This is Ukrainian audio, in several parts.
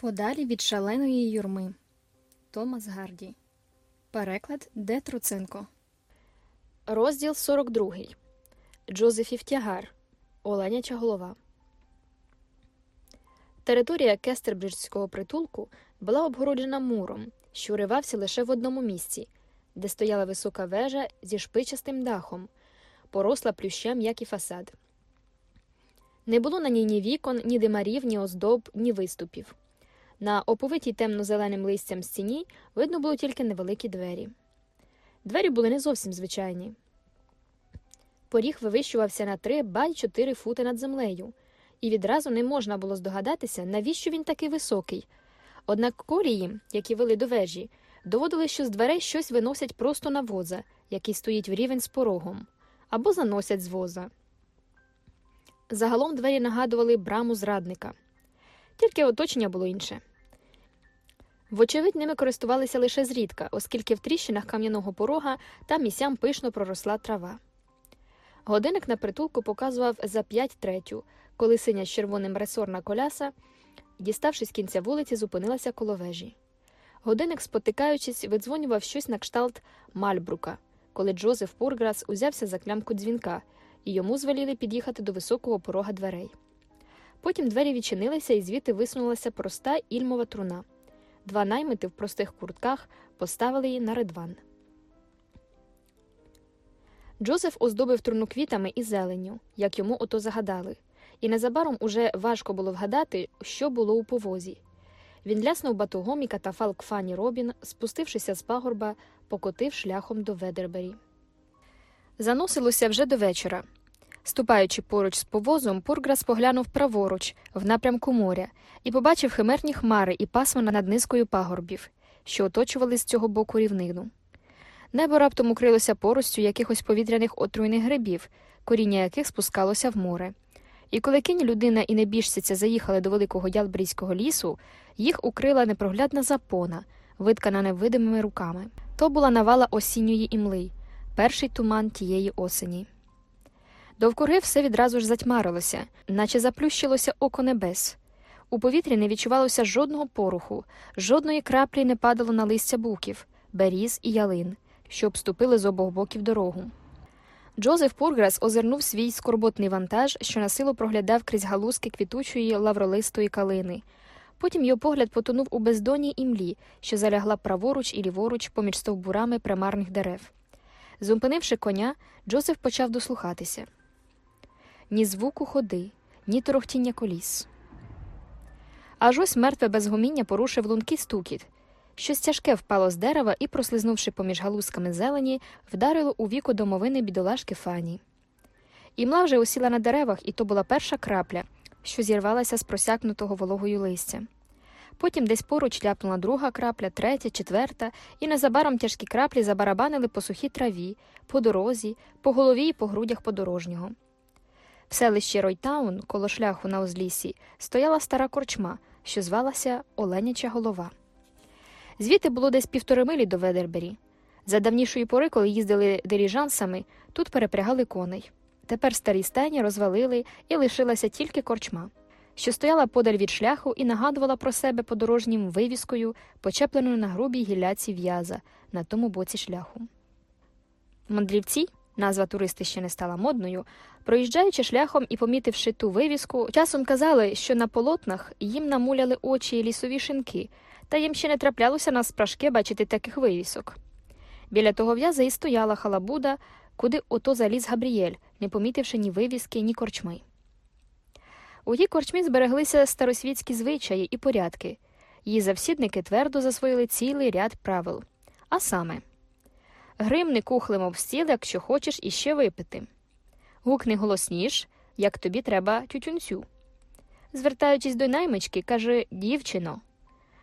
Подалі від шаленої юрми. Томас Гарді. Переклад Де Труценко. Розділ 42. Джозефів тягар. Оленяча голова. Територія Кестербриджського притулку була обгороджена муром, що уривався лише в одному місці, де стояла висока вежа зі шпичастим дахом, поросла плющем, як і фасад. Не було на ній ні вікон, ні димарів, ні оздоб, ні виступів. На оповитій темно-зеленим листям стіні видно було тільки невеликі двері. Двері були не зовсім звичайні. Поріг вивищувався на три ба й чотири фути над землею, і відразу не можна було здогадатися, навіщо він такий високий. Однак колії, які вели до вежі, доводили, що з дверей щось виносять просто на воза, який стоїть в рівень з порогом, або заносять з воза. Загалом двері нагадували браму зрадника, тільки оточення було інше. Вочевидь, ними користувалися лише зрідка, оскільки в тріщинах кам'яного порога там і сям пишно проросла трава. Годинник на притулку показував за п'ять третю, коли синя з червоним ресорна коляса, діставшись кінця вулиці, зупинилася коло вежі. Годинник, спотикаючись, видзвонював щось на кшталт Мальбрука, коли Джозеф Пурграс узявся за клямку дзвінка, і йому звеліли під'їхати до високого порога дверей. Потім двері відчинилися, і звідти висунулася проста ільмова труна. Два наймити в простих куртках поставили її на редван. Джозеф оздобив труну квітами і зеленню, як йому ото загадали, і незабаром уже важко було вгадати, що було у повозі. Він ляснув батогом і катафалк Фані Робін, спустившися з пагорба, покотив шляхом до Ведербері. Заносилося вже до вечора. Ступаючи поруч з повозом, Пурграс поглянув праворуч, в напрямку моря, і побачив химерні хмари і пасма над низкою пагорбів, що оточували з цього боку рівнину. Небо раптом укрилося поростю якихось повітряних отруйних грибів, коріння яких спускалося в море. І коли кінь людина і небіжциця заїхали до великого ялбрійського лісу, їх укрила непроглядна запона, виткана невидимими руками. То була навала осінньої імли, перший туман тієї осені. Довкруги все відразу ж затьмарилося, наче заплющилося око небес. У повітрі не відчувалося жодного поруху, жодної краплі не падало на листя буків, беріз і ялин, що обступили з обох боків дорогу. Джозеф Пурграс озирнув свій скорботний вантаж, що насилу проглядав крізь галузки квітучої лавролистої калини. Потім його погляд потонув у бездонній імлі, що залягла праворуч і ліворуч поміж стовбурами примарних дерев. Зупинивши коня, Джозеф почав дослухатися ні звуку ходи, ні торохтіння коліс. Аж ось мертве безгуміння порушив лункий стукіт. Щось тяжке впало з дерева і, прослизнувши поміж галузками зелені, вдарило у віку домовини бідолашки Фані. Імла вже осіла на деревах, і то була перша крапля, що зірвалася з просякнутого вологою листя. Потім десь поруч ляпнула друга крапля, третя, четверта, і незабаром тяжкі краплі забарабанили по сухій траві, по дорозі, по голові і по грудях подорожнього. В селищі Ройтаун, коло шляху на узліссі, стояла стара корчма, що звалася Оленяча голова. Звідти було десь півтори милі до Ведербері. За давнішої пори, коли їздили диріжансами, тут перепрягали коней. Тепер старі стайні розвалили і лишилася тільки корчма, що стояла подаль від шляху і нагадувала про себе подорожнім вивіскою, почепленою на грубій гілляці в'яза на тому боці шляху. Мандрівці назва туристи ще не стала модною, проїжджаючи шляхом і помітивши ту вивіску, часом казали, що на полотнах їм намуляли очі лісові шинки, та їм ще не траплялося на спрашки бачити таких вивісок. Біля того в'яза і стояла халабуда, куди ото заліз Габріель, не помітивши ні вивіски, ні корчми. У тій корчмі збереглися старосвітські звичаї і порядки. Її завсідники твердо засвоїли цілий ряд правил. А саме Гримни кухлем об стіл, якщо хочеш іще випити. Гукни голосніш, як тобі треба тютюнцю. Звертаючись до наймички, каже дівчино.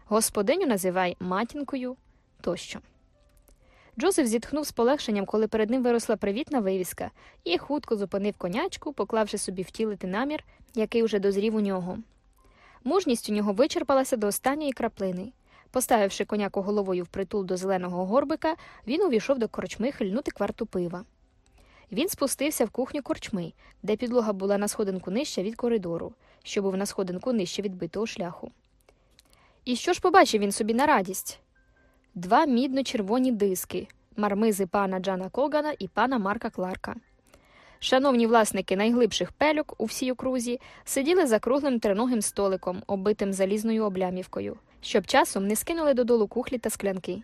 Господиню називай матінкою тощо. Джозеф зітхнув з полегшенням, коли перед ним виросла привітна вивіска, і хутко зупинив конячку, поклавши собі втілити намір, який уже дозрів у нього. Мужність у нього вичерпалася до останньої краплини. Поставивши коняку головою впритул до зеленого горбика, він увійшов до корчми хильнути кварту пива. Він спустився в кухню корчми, де підлога була на сходинку нижче від коридору, що був на сходинку нижче від битого шляху. І що ж побачив він собі на радість? Два мідно-червоні диски мармизи пана Джана Когана і пана Марка Кларка. Шановні власники найглибших пельок у всій окрузі сиділи за круглим триногим столиком, оббитим залізною облямівкою, щоб часом не скинули додолу кухлі та склянки.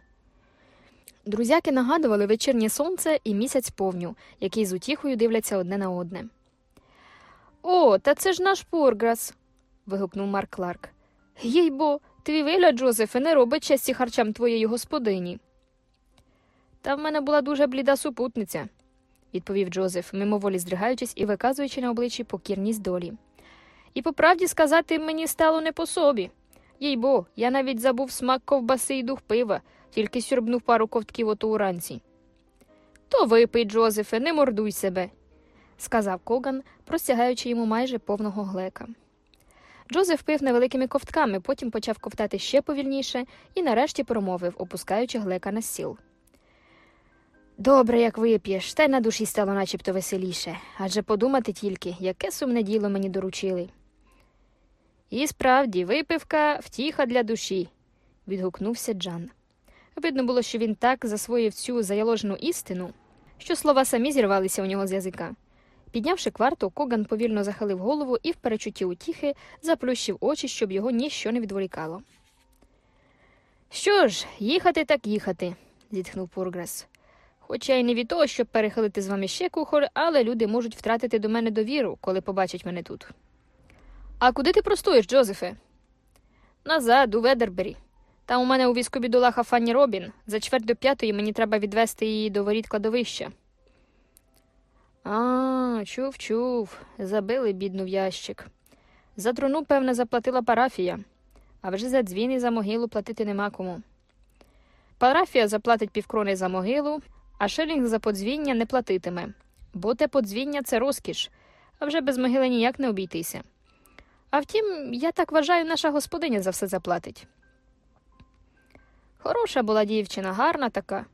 Друзяки нагадували вечірнє сонце і місяць повню, які з утіхою дивляться одне на одне. О, та це ж наш Пурграс. вигукнув Марк Кларк. Їй бо, твій вигляд, Джозефе, не робить честі харчам твоєї господині. Та в мене була дуже бліда супутниця, відповів Джозеф, мимоволі здригаючись і виказуючи на обличчі покірність долі. І по правді сказати мені стало не по собі. Їй бо, я навіть забув смак ковбаси і дух пива, тільки сюрбнув пару ковтків ото уранці. То випий, Джозефе, не мордуй себе, сказав Коган, простягаючи йому майже повного глека. Джозеф пив невеликими ковтками, потім почав ковтати ще повільніше і нарешті промовив, опускаючи глека на стіл. Добре, як вип'єш, та й на душі стало начебто веселіше, адже подумати тільки, яке сумне діло мені доручили. І справді, випивка втіха для душі, відгукнувся Джан. Видно було, що він так засвоїв цю заяложену істину, що слова самі зірвалися у нього з язика. Піднявши кварту, Коган повільно захилив голову і в перечутті утіхи заплющив очі, щоб його ніщо не відволікало. Що ж, їхати так їхати, зітхнув Пургрес. Хоча й не від того, щоб перехилити з вами ще кухоль, але люди можуть втратити до мене довіру, коли побачать мене тут. А куди ти простуєш, Джозефе? Назад, у Ведербері. Там у мене у візку бідолаха Фанні Робін. За чверть до п'ятої мені треба відвести її до воріт кладовища. А, чув, чув. Забили бідну в ящик. За труну, певне, заплатила парафія, а вже за дзвін і за могилу платити нема кому. Парафія заплатить півкрони за могилу, а шилінг за подзвіння не платитиме, бо те подзвіння це розкіш, а вже без могили ніяк не обійтися. А втім, я так вважаю, наша господиня за все заплатить. Хороша була дівчина, гарна така.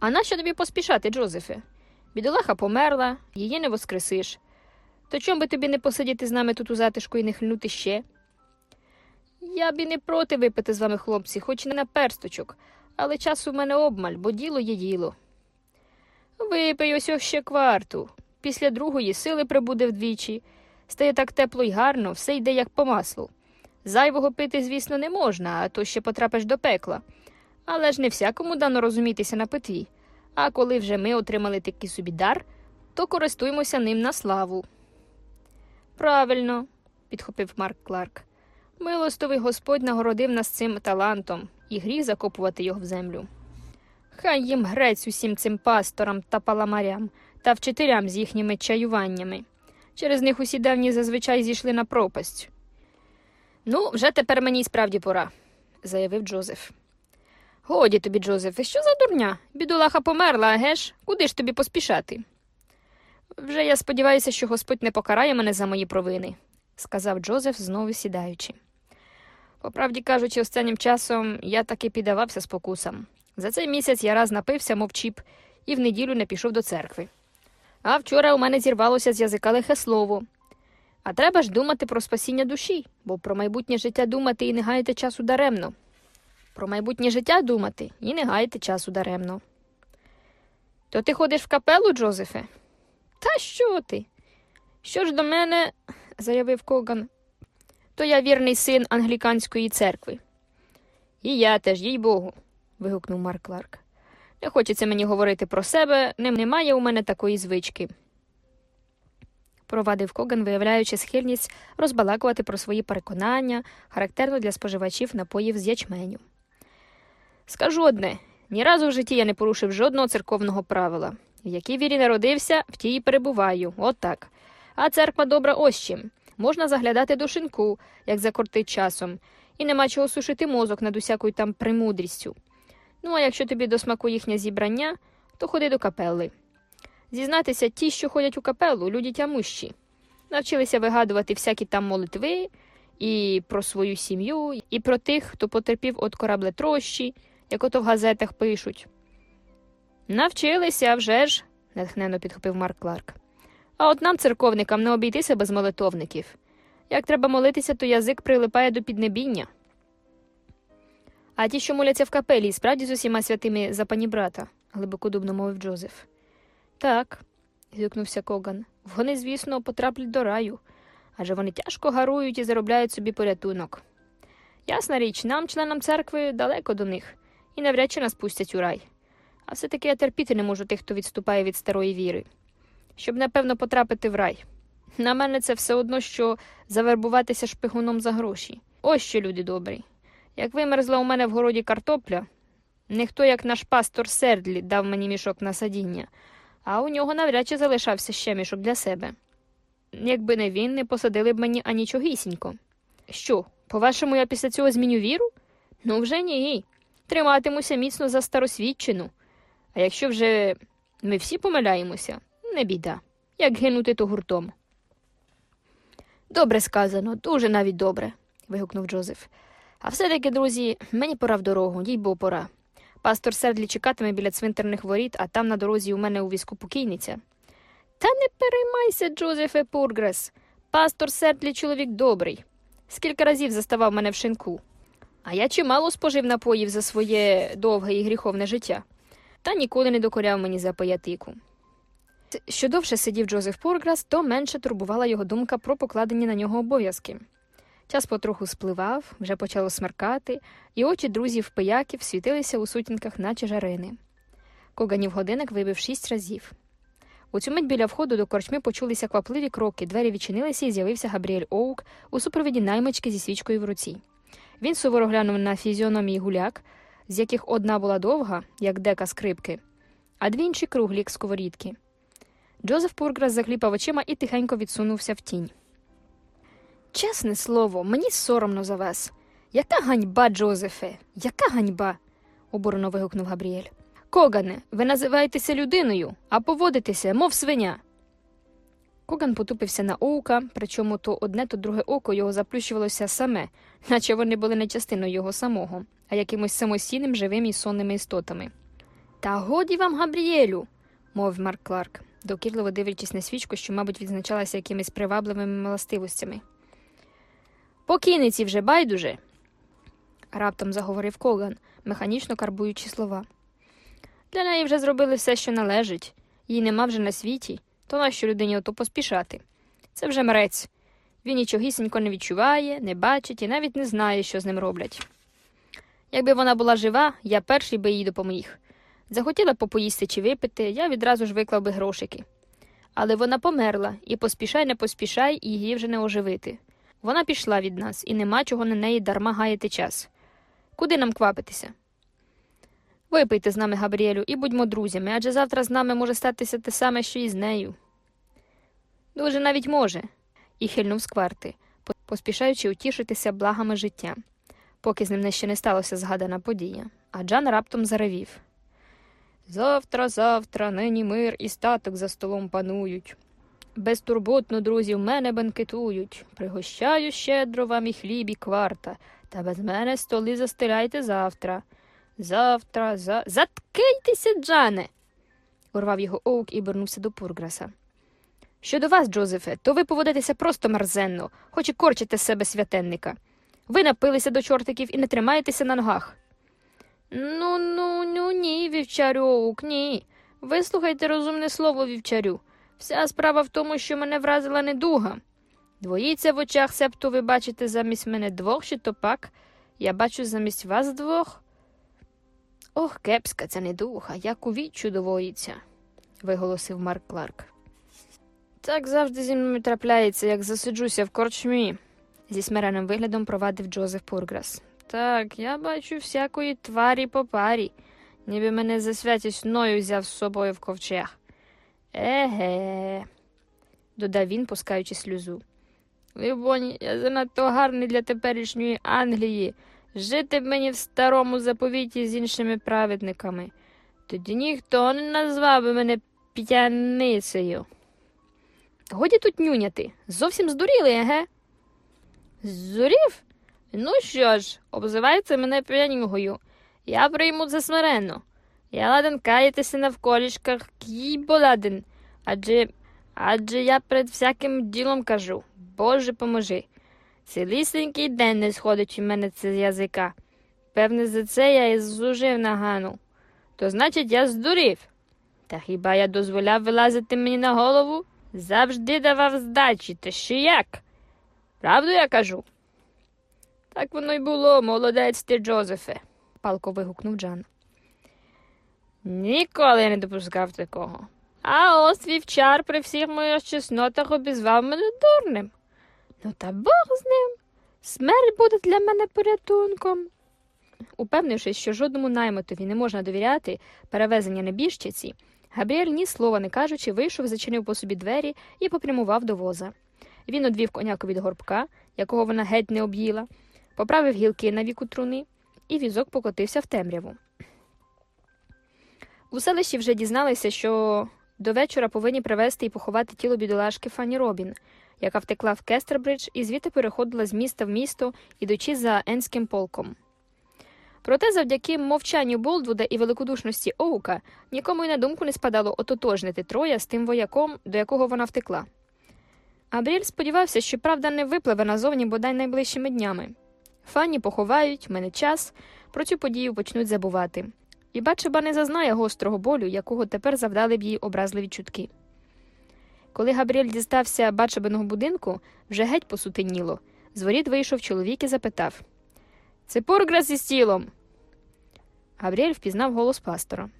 А нащо тобі поспішати, Джозефе? Бідолаха померла, її не воскресиш. То чом би тобі не посидіти з нами тут у затишку і не хлюнути ще? Я б і не проти випити з вами, хлопці, хоч не на персточок, але часу в мене обмаль, бо діло є діло. Випий ось ще кварту. Після другої сили прибуде вдвічі. Стає так тепло й гарно, все йде як по маслу. Зайвого пити, звісно, не можна, а то ще потрапиш до пекла. Але ж не всякому дано розумітися на питві. А коли вже ми отримали такий собі дар, то користуємося ним на славу. Правильно, підхопив Марк Кларк. Милостовий Господь нагородив нас цим талантом і гріх закопувати його в землю. Хай їм грець усім цим пасторам та паламарям та вчителям з їхніми чаюваннями. Через них усі давні зазвичай зійшли на пропасть. Ну, вже тепер мені й справді пора, заявив Джозеф. Годі тобі, Джозефе, що за дурня? Бідолаха померла, а геш? Куди ж тобі поспішати? Вже я сподіваюся, що Господь не покарає мене за мої провини, сказав Джозеф, знову сідаючи. По правді кажучи, останнім часом я таки піддавався спокусам. За цей місяць я раз напився, мов чіп, і в неділю не пішов до церкви. А вчора у мене зірвалося з язика лихе слово. А треба ж думати про спасіння душі, бо про майбутнє життя думати і не гаяти часу даремно. Про майбутнє життя думати і не гаяти часу даремно. То ти ходиш в капелу, Джозефе? Та що ти? Що ж до мене, заявив Коган, то я вірний син англіканської церкви. І я теж, їй Богу, вигукнув Марк Кларк. Не хочеться мені говорити про себе, немає у мене такої звички. Провадив Коган, виявляючи схильність розбалакувати про свої переконання, характерно для споживачів напоїв з ячменю. Скажу одне ні разу в житті я не порушив жодного церковного правила. В якій вірі народився, в тій і перебуваю, от. А церква добра ось чим. Можна заглядати до шинку, як закортить часом, і нема чого сушити мозок над усякою там премудрістю. Ну, а якщо тобі до смаку їхнє зібрання, то ходи до капелли. Зізнатися, ті, що ходять у капелу, люди тямущі. Навчилися вигадувати всякі там молитви і про свою сім'ю, і про тих, хто потерпів від кораблетрощі, як ото в газетах пишуть. Навчилися, вже ж, натхненно підхопив Марк Кларк. А от нам, церковникам, не обійтися без молитовників. Як треба молитися, то язик прилипає до піднебіння. А ті, що моляться в капелі, і справді з усіма святими за пані брата, глибокодубно мовив Джозеф. Так, зіткнувся Коган. Вони, звісно, потраплять до раю, адже вони тяжко гарують і заробляють собі порятунок. Ясна річ, нам, членам церкви, далеко до них, і навряд чи нас пустять у рай. А все-таки я терпіти не можу тих, хто відступає від старої віри. Щоб, напевно, потрапити в рай. На мене це все одно, що завербуватися шпигуном за гроші. Ось що, люди добрі. Як вимерзла у мене в городі картопля, ніхто, як наш пастор Сердлі, дав мені мішок на садіння, а у нього навряд чи залишався ще мішок для себе. Якби не він, не посадили б мені анічогісінько. Що, по-вашому, я після цього зміню віру? Ну, вже ні. Триматимуся міцно за старосвідчину. А якщо вже ми всі помиляємося, не біда. Як гинути, то гуртом. Добре сказано, дуже навіть добре, вигукнув Джозеф. А все-таки, друзі, мені пора в дорогу, їй бо пора. Пастор Сердлі чекатиме біля цвинтарних воріт, а там на дорозі у мене у візку покійниця. Та не переймайся, Джозефе Пургрес. Пастор Сердлі чоловік добрий. Скільки разів заставав мене в шинку. А я чимало спожив напоїв за своє довге і гріховне життя, та ніколи не докоряв мені за паятику. Що довше сидів Джозеф Порграс, то менше турбувала його думка про покладені на нього обов'язки. Час потроху спливав, вже почало смеркати, і очі друзів пияків світилися у сутінках, наче жарини. Коганів годинник вибив шість разів. У цю мить біля входу до корчми почулися квапливі кроки, двері відчинилися і з'явився Габріель Оук у супровіді наймички зі свічкою в руці. Він суворо глянув на фізіономії гуляк, з яких одна була довга, як дека скрипки, а дві інші круглі, як сковорідки. Джозеф Пурграс закліпав очима і тихенько відсунувся в тінь. Чесне слово, мені соромно за вас. Яка ганьба, Джозефе, яка ганьба? обурено вигукнув Габріель. Когане, ви називаєтеся людиною, а поводитеся, мов свиня. Коган потупився на оука, причому то одне, то друге око його заплющувалося саме, наче вони були не частиною його самого, а якимось самостійним живим і сонними істотами. Та годі вам, Габріелю, мовив Марк Кларк, докірливо дивлячись на свічку, що, мабуть, відзначалася якимись привабливими властивостями. Покійниці вже байдуже, раптом заговорив Коган, механічно карбуючи слова. Для неї вже зробили все, що належить, її нема вже на світі, то нащо людині ото поспішати? Це вже мрець. Він нічогісінько не відчуває, не бачить і навіть не знає, що з ним роблять. Якби вона була жива, я перший би їй допоміг. Захотіла попоїсти чи випити, я відразу ж виклав би грошики. Але вона померла, і поспішай, не поспішай, її вже не оживити. Вона пішла від нас, і нема чого на неї дарма гаяти час. Куди нам квапитися? Випийте з нами, Габріелю, і будьмо друзями, адже завтра з нами може статися те саме, що і з нею. Дуже навіть може, і хильнув з кварти, поспішаючи утішитися благами життя, поки з ним ще не сталося згадана подія, а Джан раптом заревів. Завтра, завтра, нині мир і статок за столом панують. Безтурботно, друзі, в мене бенкетують. Пригощаю щедро вам і хліб, і кварта, та без мене столи застеляйте завтра. Завтра, за. Заткайтеся, Джане. урвав його Оук і обернувся до Пурграса. Щодо вас, Джозефе, то ви поводитеся просто мерзенно, хоч і корчите з себе святенника. Ви напилися до чортиків і не тримаєтеся на ногах. Ну, ну, ну, ні, вівчарю Оук, ні. Вислухайте розумне слово, вівчарю. Вся справа в тому, що мене вразила недуга. Двоїться в очах, себто ви бачите замість мене двох, чи то пак я бачу замість вас двох. Ох, кепська ця недуга, як у віччю довоїться, виголосив Марк Кларк. Так завжди зі мною трапляється, як засиджуся в корчмі, зі смиреним виглядом провадив Джозеф Пурграс. Так, я бачу всякої тварі по парі, ніби мене за святість ною взяв з собою в ковчег. Еге, додав він, пускаючи сльозу. Либонь, я занадто гарний для теперішньої Англії. Жити б мені в старому заповіті з іншими праведниками. Тоді ніхто не назвав би мене п'яницею. Годі тут нюняти. Зовсім здуріли, еге? Здурів? Ну що ж, обзивається мене п'янігою. Я прийму це смиренно. Я ладен каятися навколішках, кій боладен. Адже адже я перед всяким ділом кажу Боже поможи. Цілісенький день не сходить у мене це з язика. Певне, за це я і зужив нагану. То значить, я здурів. Та хіба я дозволяв вилазити мені на голову? Завжди давав здачі, та ще як? Правду я кажу? Так воно й було, молодець ти, Джозефе, палко вигукнув Джан. Ніколи я не допускав такого. А ось вівчар при всіх моїх чеснотах обізвав мене дурним. Ну, та Бог з ним. Смерть буде для мене порятунком. Упевнившись, що жодному наймотові не можна довіряти перевезення небіжчиці, Габріель ні слова не кажучи, вийшов, зачинив по собі двері і попрямував до воза. Він одвів коняку від горбка, якого вона геть не об'їла, поправив гілки на віку труни, і візок покотився в темряву. У селищі вже дізналися, що до вечора повинні привезти і поховати тіло бідолашки Фанні Робін, яка втекла в Кестербридж і звідти переходила з міста в місто, ідучи за Енським полком. Проте, завдяки мовчанню Болдвуда і великодушності Оука, нікому й на думку не спадало ототожнити Троя з тим вояком, до якого вона втекла. Абріель сподівався, що правда не випливе назовні бодай найближчими днями. Фанні поховають, мене час, про цю подію почнуть забувати. І Бачеба не зазнає гострого болю, якого тепер завдали б їй образливі чутки. Коли Габріель дістався Бачебиного будинку, вже геть посутеніло. З воріт вийшов чоловік і запитав Це Порграс із тілом. Габріель впізнав голос пастора.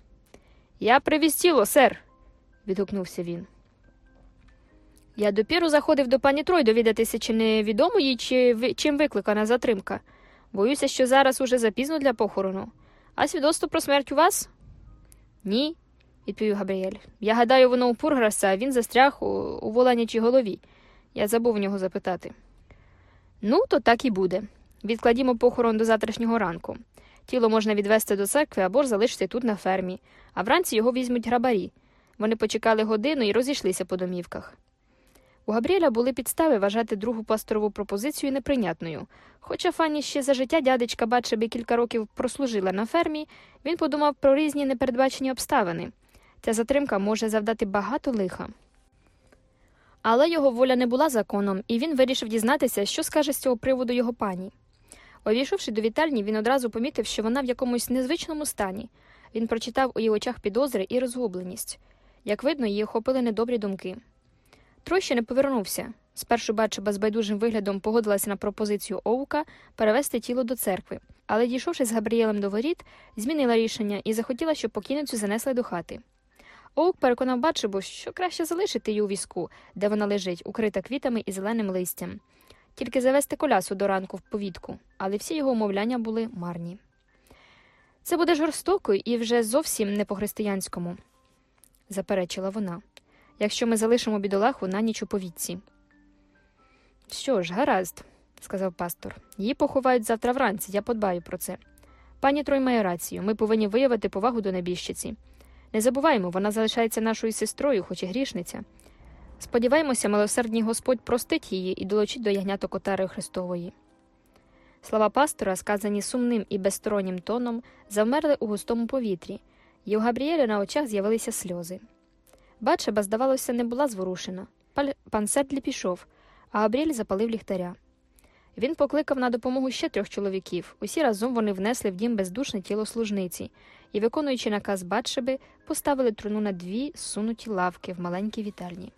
Я привіз тіло, сер. відгукнувся він. Я допіру заходив до пані Трой довідатися, чи не відомо їй, чи ви- чим викликана затримка. Боюся, що зараз уже запізно для похорону. А свідоцтво про смерть у вас? Ні, відповів Габріель. Я гадаю, воно у Пурграса, а він застряг у, у Воланячій голові. Я забув у нього запитати. Ну, то так і буде. Відкладімо похорон до завтрашнього ранку. Тіло можна відвести до церкви або ж залишити тут на фермі, а вранці його візьмуть грабарі. Вони почекали годину і розійшлися по домівках. У Габріеля були підстави вважати другу пасторову пропозицію неприйнятною. Хоча Фанні ще за життя дядечка Батшебі кілька років прослужила на фермі, він подумав про різні непередбачені обставини. Ця затримка може завдати багато лиха. Але його воля не була законом, і він вирішив дізнатися, що скаже з цього приводу його пані. Увійшовши до вітальні, він одразу помітив, що вона в якомусь незвичному стані. Він прочитав у її очах підозри і розгубленість. Як видно, її охопили недобрі думки. Трой не повернувся. Спершу Батшеба з байдужим виглядом погодилася на пропозицію Оука перевести тіло до церкви, але, дійшовши з Габріелем до воріт, змінила рішення і захотіла, щоб покійницю занесли до хати. Оук переконав Батшебу, що краще залишити її у візку, де вона лежить, укрита квітами і зеленим листям, тільки завести колясу до ранку в повітку, але всі його умовляння були марні. Це буде жорстоко і вже зовсім не по-християнському, заперечила вона якщо ми залишимо бідолаху на ніч у повітці. Що ж, гаразд, сказав пастор. Її поховають завтра вранці, я подбаю про це. Пані Трой має рацію, ми повинні виявити повагу до небіжчиці. Не забуваємо, вона залишається нашою сестрою, хоч і грішниця. Сподіваємося, милосердний Господь простить її і долучить до ягняток отари Христової. Слова пастора, сказані сумним і безстороннім тоном, завмерли у густому повітрі, і у Габріеля на очах з'явилися сльози. Батшеба, здавалося, не була зворушена. Пан Сердлі пішов, а Габріель запалив ліхтаря. Він покликав на допомогу ще трьох чоловіків. Усі разом вони внесли в дім бездушне тіло служниці і, виконуючи наказ Батшеби, поставили труну на дві сунуті лавки в маленькій вітальні.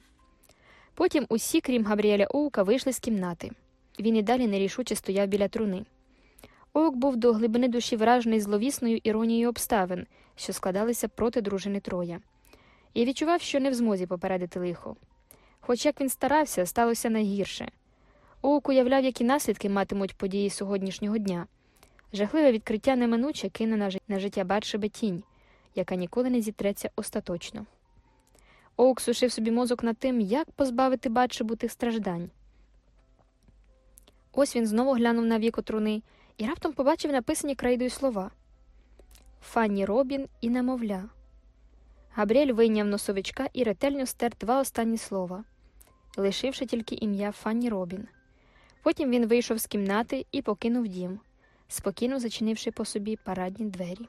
Потім усі, крім Габріеля Оука, вийшли з кімнати. Він і далі нерішуче стояв біля труни. Оук був до глибини душі вражений зловісною іронією обставин, що складалися проти дружини Троя і відчував, що не в змозі попередити лихо. Хоч як він старався, сталося найгірше. Оук уявляв, які наслідки матимуть події сьогоднішнього дня. Жахливе відкриття неминуче кине на життя Батшеби тінь, яка ніколи не зітреться остаточно. Оук сушив собі мозок над тим, як позбавити Батшебу тих страждань. Ось він знову глянув на віко труни і раптом побачив написані крейдою слова Фанні Робін і немовля. Габріель вийняв носовичка і ретельно стер два останні слова, лишивши тільки ім'я Фанні Робін. Потім він вийшов з кімнати і покинув дім, спокійно зачинивши по собі парадні двері.